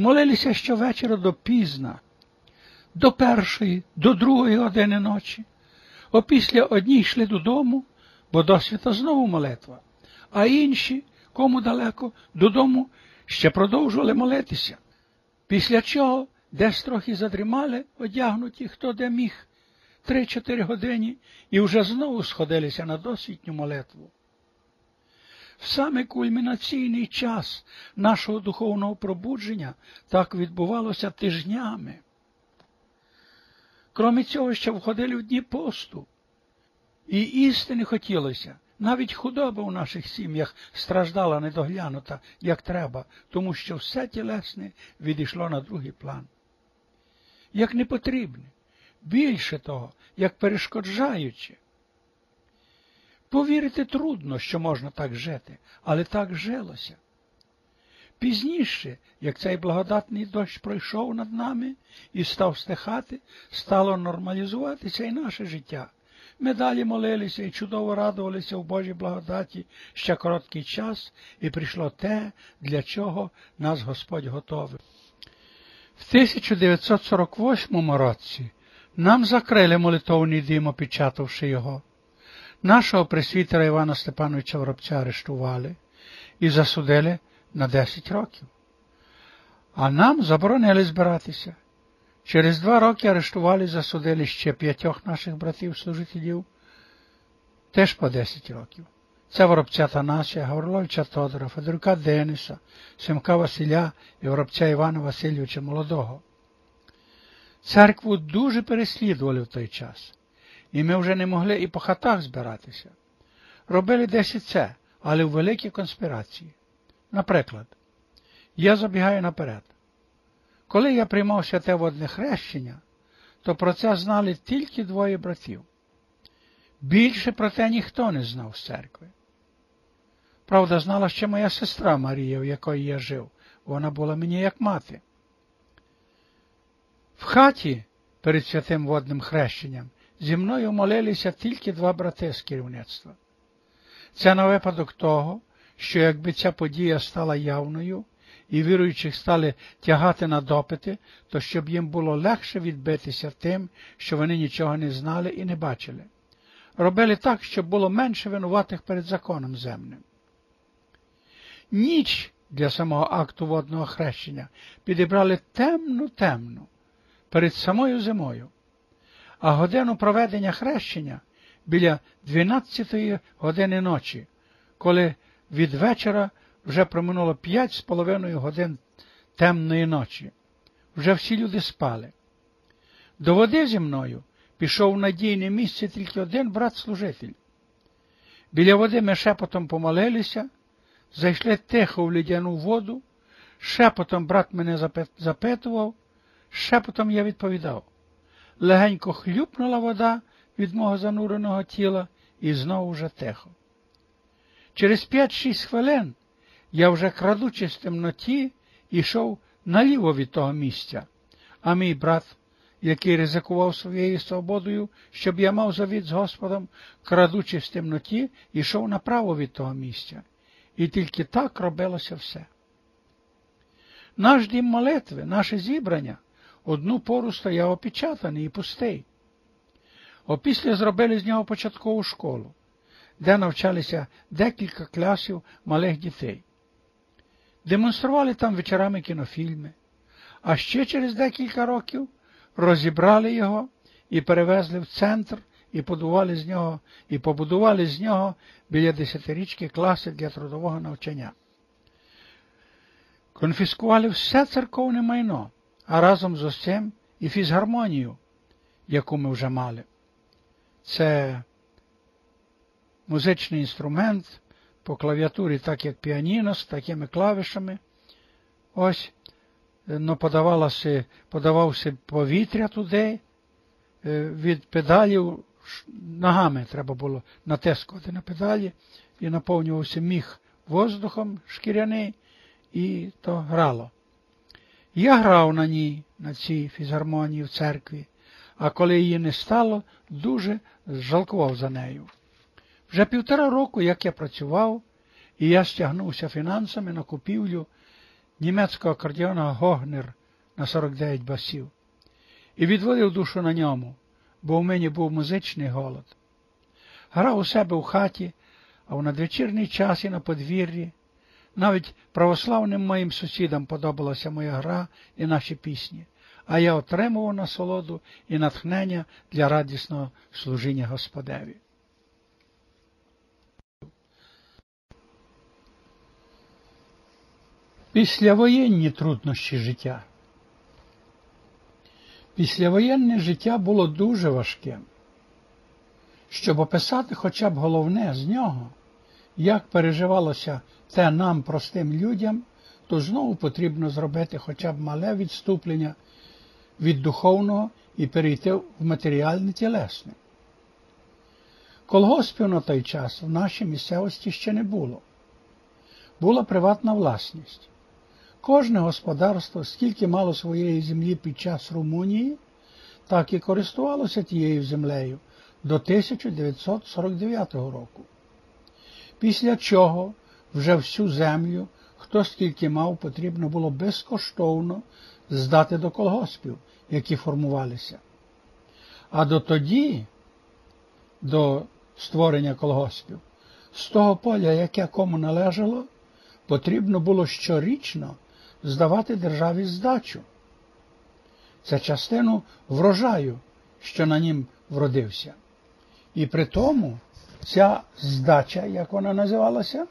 молилися щовечора до пізна, до першої, до другої години ночі. Опісля одні йшли додому, бо досвіта знову молитва, а інші, кому далеко, додому ще продовжували молитися. Після чого десь трохи задрімали, одягнуті, хто де міг, три-чотири години, і вже знову сходилися на досвітню молитву. В саме кульмінаційний час нашого духовного пробудження так відбувалося тижнями. Кроме цього, ще входили в дні посту. І істини хотілося. Навіть худоба у наших сім'ях страждала недоглянута, як треба, тому що все тілесне відійшло на другий план. Як не потрібне, більше того, як перешкоджаючи. Повірити трудно, що можна так жити, але так жилося. Пізніше, як цей благодатний дощ пройшов над нами і став стихати, стало нормалізуватися і наше життя. Ми далі молилися і чудово радувалися в Божій благодаті ще короткий час, і прийшло те, для чого нас Господь готовив. В 1948 році нам закрили молитовний дім, опечатавши його. Нашого пресвітера Івана Степановича Воробця арештували і засудили на 10 років. А нам заборонили збиратися. Через два роки арештували і засудили ще п'ятьох наших братів-служителів, теж по 10 років. Це воробця Танасія, Гавриловича Тодора, Федорука Дениса, Семка Василя і воробця Івана Васильовича Молодого. Церкву дуже переслідували в той час, і ми вже не могли і по хатах збиратися. Робили десь і це, але в великій конспірації. Наприклад, я забігаю наперед. Коли я приймав святе водне хрещення, то про це знали тільки двоє братів. Більше про те ніхто не знав з церкви. Правда, знала ще моя сестра Марія, в якої я жив, вона була мені як мати. В хаті перед святим водним хрещенням зі мною молилися тільки два брати з керівництва. Це на випадок того, що якби ця подія стала явною, і віруючих стали тягати на допити, то щоб їм було легше відбитися тим, що вони нічого не знали і не бачили. Робили так, щоб було менше винуватих перед законом земним. Ніч для самого акту водного хрещення підібрали темну темну перед самою зимою, а годину проведення хрещення біля 12-ї години ночі, коли від вечора вже проминуло п'ять з половиною годин темної ночі. Вже всі люди спали. До води зі мною пішов в надійне місце тільки один брат-служитель. Біля води ми шепотом помолилися, зайшли тихо в лідяну воду, шепотом брат мене запитував, шепотом я відповідав. Легенько хлюпнула вода від мого зануреного тіла і знову вже тихо. Через п'ять-шість хвилин я вже, крадучись в темноті, йшов наліво від того місця, а мій брат, який ризикував своєю свободою, щоб я мав завіт з Господом, крадучись в темноті, йшов направо від того місця. І тільки так робилося все. Наш дім молитви, наше зібрання одну пору стояв опечатаний і пустий. Опісля зробили з нього початкову школу, де навчалися декілька класів малих дітей. Демонстрували там вечорами кінофільми, а ще через декілька років розібрали його і перевезли в центр і побудували з нього і побудували з нього біля десятирічки класи для трудового навчання. Конфіскували все церковне майно, а разом з усім і фізгармонію, яку ми вже мали. Це музичний інструмент, по клавіатурі, так як піаніно, з такими клавішами. Ось, ну, подавалося, подавався повітря туди, е, від педалів ногами треба було натискувати на педалі, і наповнювався міг воздухом шкіряний, і то грало. Я грав на ній, на цій фізгармонії в церкві, а коли її не стало, дуже жалкував за нею. Вже півтора року, як я працював, і я стягнувся фінансами на купівлю німецького акордіона Гогнер на 49 басів і відводив душу на ньому, бо в мені був музичний голод. Грав у себе в хаті, а в надвечірній час і на подвір'ї. Навіть православним моїм сусідам подобалася моя гра і наші пісні, а я отримував насолоду і натхнення для радісного служіння Господеві. Післявоєнні труднощі життя. Післявоєнне життя було дуже важким. Щоб описати хоча б головне з нього, як переживалося те нам, простим людям, то знову потрібно зробити хоча б мале відступлення від духовного і перейти в матеріальне тілесне. Колгоспів на той час в нашій місцевості ще не було. Була приватна власність. Кожне господарство, скільки мало своєї землі під час Румунії, так і користувалося тією землею до 1949 року. Після чого вже всю землю, хто скільки мав, потрібно було безкоштовно здати до колгоспів, які формувалися. А до тоді, до створення колгоспів, з того поля, яке кому належало, потрібно було щорічно здавати державі здачу. Це частину врожаю, що на нім вродився. І при тому ця здача, як вона називалася,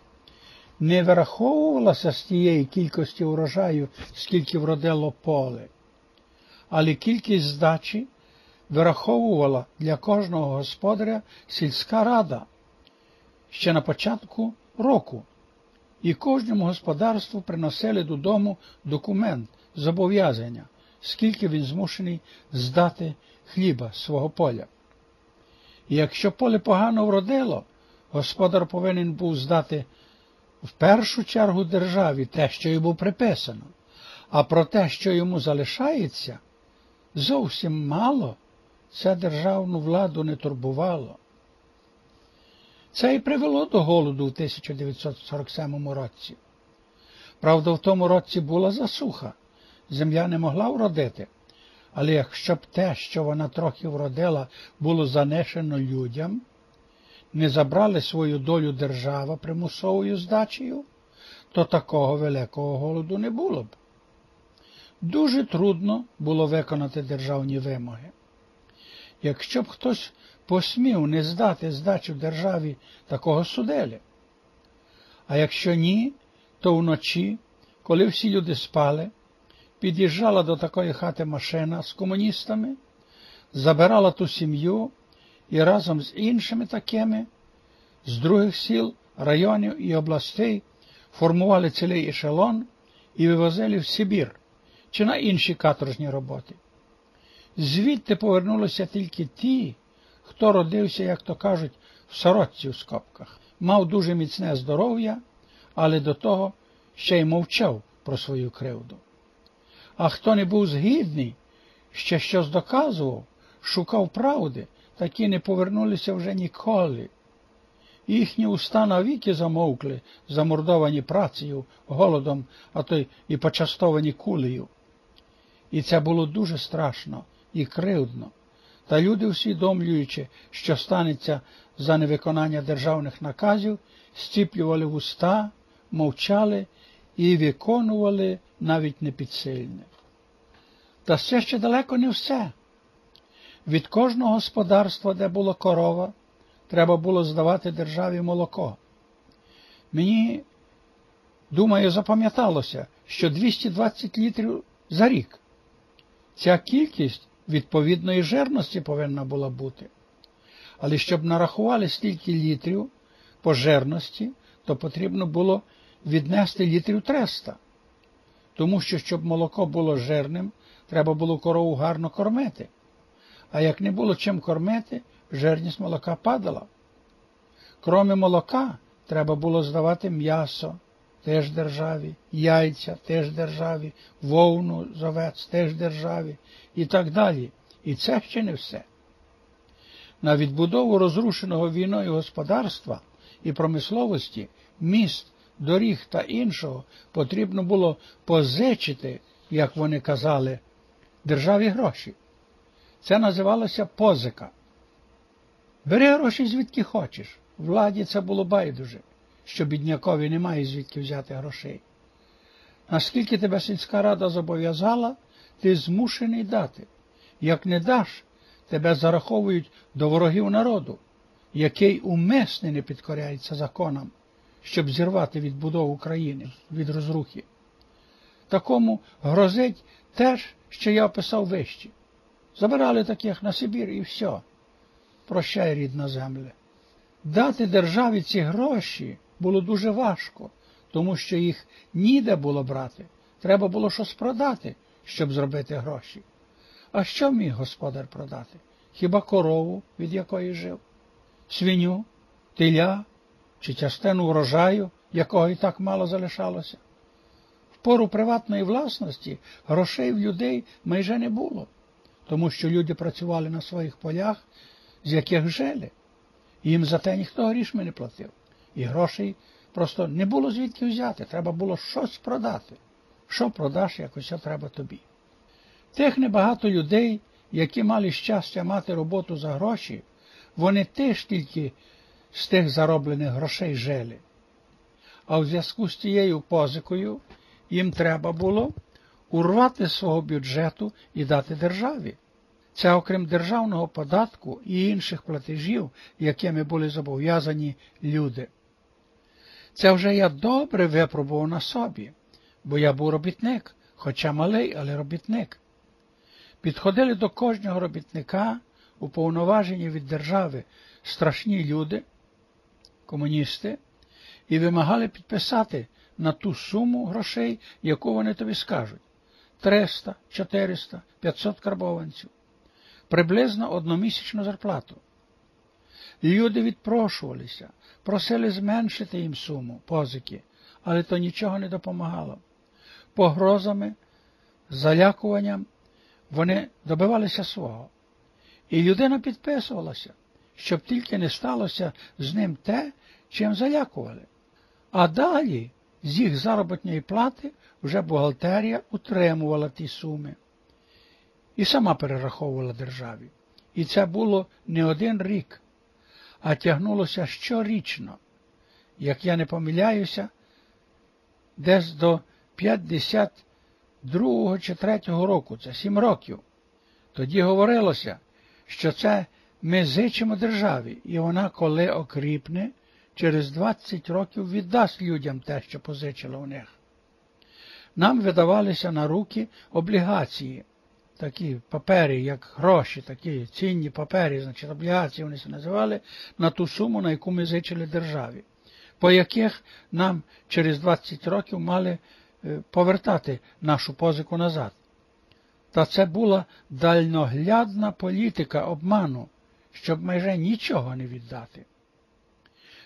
не враховувалася з тієї кількості урожаю, скільки вродило поле, але кількість здачі вираховувала для кожного господаря сільська рада ще на початку року, і кожному господарству приносили додому документ зобов'язання, скільки він змушений здати хліба свого поля. І якщо поле погано вродило, господар повинен був здати в першу чергу державі те, що йому приписано, а про те, що йому залишається, зовсім мало це державну владу не турбувало. Це і привело до голоду в 1947 році. Правда, в тому році була засуха, земля не могла вродити, але якщо б те, що вона трохи вродила, було занесено людям, не забрали свою долю держава примусовою здачею, то такого великого голоду не було б. Дуже трудно було виконати державні вимоги. Якщо б хтось посмів не здати здачу державі такого суделя, а якщо ні, то вночі, коли всі люди спали, під'їжджала до такої хати машина з комуністами, забирала ту сім'ю і разом з іншими такими з других сіл, районів і областей формували цілий ешелон і вивозили в Сибір чи на інші каторжні роботи. Звідти повернулися тільки ті, хто родився, як то кажуть, в сорочці в скобках, мав дуже міцне здоров'я, але до того ще й мовчав про свою кривду. А хто не був згідний, ще щось доказував, шукав правди, такі не повернулися вже ніколи. Їхні уста навіки замовкли, замордовані працею, голодом, а то й почастовані кулею. І це було дуже страшно і кривдно. Та люди, усвідомлюючи, що станеться за невиконання державних наказів, стіплювали вуста, мовчали і виконували навіть непідсильне. Та все ще далеко не все. Від кожного господарства, де була корова, треба було здавати державі молоко. Мені, думаю, запам'яталося, що 220 літрів за рік. Ця кількість відповідної жирності повинна була бути. Але щоб нарахували стільки літрів по жирності, то потрібно було віднести літрів 300. Тому що, щоб молоко було жирним, треба було корову гарно кормити. А як не було чим кормити, жирність молока падала. Кроме молока, треба було здавати м'ясо теж державі, яйця теж державі, вовну з теж державі і так далі. І це ще не все. На відбудову розрушеного війною господарства і промисловості, міст, доріг та іншого потрібно було позичити, як вони казали, державі гроші. Це називалося позика. Бери гроші звідки хочеш. Владі це було байдуже, що біднякові немає звідки взяти грошей. Наскільки тебе сільська рада зобов'язала, ти змушений дати. Як не даш, тебе зараховують до ворогів народу, який умисне не підкоряється законам, щоб зірвати відбудову країни від розрухи. Такому грозить теж, що я описав вище. Забирали таких на Сибір і все. Прощай, рідна земля. Дати державі ці гроші було дуже важко, тому що їх ніде було брати. Треба було щось продати, щоб зробити гроші. А що міг господар продати? Хіба корову, від якої жив? Свиню, теля чи частину врожаю, якого і так мало залишалося? В пору приватної власності грошей в людей майже не було, тому що люди працювали на своїх полях, з яких жили. Їм за те ніхто грішми не платив. І грошей просто не було звідки взяти, треба було щось продати. Що продаш, якось треба тобі. Тих небагато людей, які мали щастя мати роботу за гроші, вони теж тільки з тих зароблених грошей жили. А в зв'язку з тією позикою їм треба було урвати свого бюджету і дати державі. Це окрім державного податку і інших платежів, якими були зобов'язані люди. Це вже я добре випробував на собі, бо я був робітник, хоча малий, але робітник. Підходили до кожного робітника, уповноважені від держави страшні люди, комуністи, і вимагали підписати на ту суму грошей, яку вони тобі скажуть 300, 400, 500 карбованців приблизно одномісячну зарплату. Люди відпрошувалися, просили зменшити їм суму позики, але то нічого не допомагало. Погрозами, залякуванням вони добивалися свого. І людина підписувалася, щоб тільки не сталося з ним те, чим залякували. А далі з їх заробітної плати вже бухгалтерія утримувала ті суми і сама перераховувала державі. І це було не один рік, а тягнулося щорічно, як я не помиляюся, десь до 52 чи 3 року, це 7 років. Тоді говорилося, що це ми зичимо державі, і вона, коли окріпне, через 20 років віддасть людям те, що позичила у них. Нам видавалися на руки облігації, такі папери, як гроші, такі цінні папери, значить облігації вони це називали, на ту суму, на яку ми зичили державі, по яких нам через 20 років мали е, повертати нашу позику назад. Та це була дальноглядна політика обману, щоб майже нічого не віддати.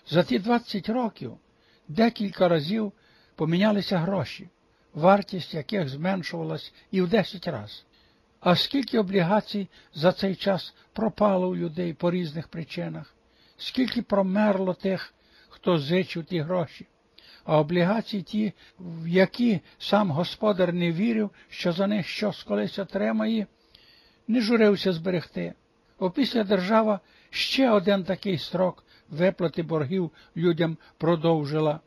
За ті 20 років декілька разів помінялися гроші, вартість яких зменшувалась і в 10 разів. А скільки облігацій за цей час пропало у людей по різних причинах, скільки промерло тих, хто зичив ті гроші, а облігації ті, в які сам господар не вірив, що за них щось колись отримає, не журився зберегти. Опісля держава ще один такий строк виплати боргів людям продовжила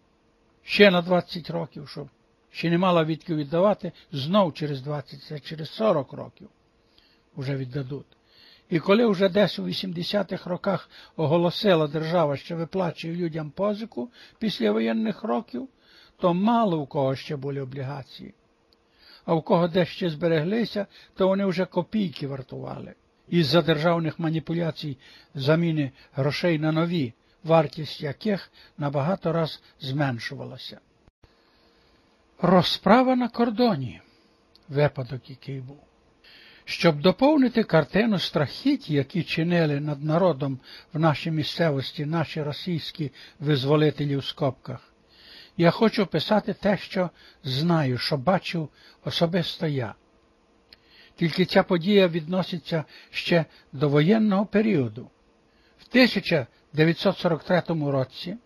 ще на 20 років, щоб ще не мала відки віддавати, знов через 20, а через 40 років вже віддадуть. І коли вже десь у 80-х роках оголосила держава, що виплачує людям позику після воєнних років, то мало у кого ще були облігації. А в кого дещо збереглися, то вони вже копійки вартували. Із-за державних маніпуляцій заміни грошей на нові, вартість яких набагато раз зменшувалася. Розправа на кордоні, випадок, який був. Щоб доповнити картину страхіть, які чинили над народом в нашій місцевості наші російські визволителі в скобках, я хочу писати те, що знаю, що бачив особисто я. Тільки ця подія відноситься ще до воєнного періоду. В 1943 році,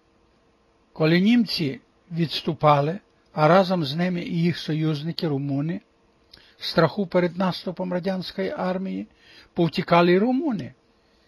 коли німці відступали, а разом з ними і їх союзники румуни, страху перед наступом радянської армії, повтікали й румуни,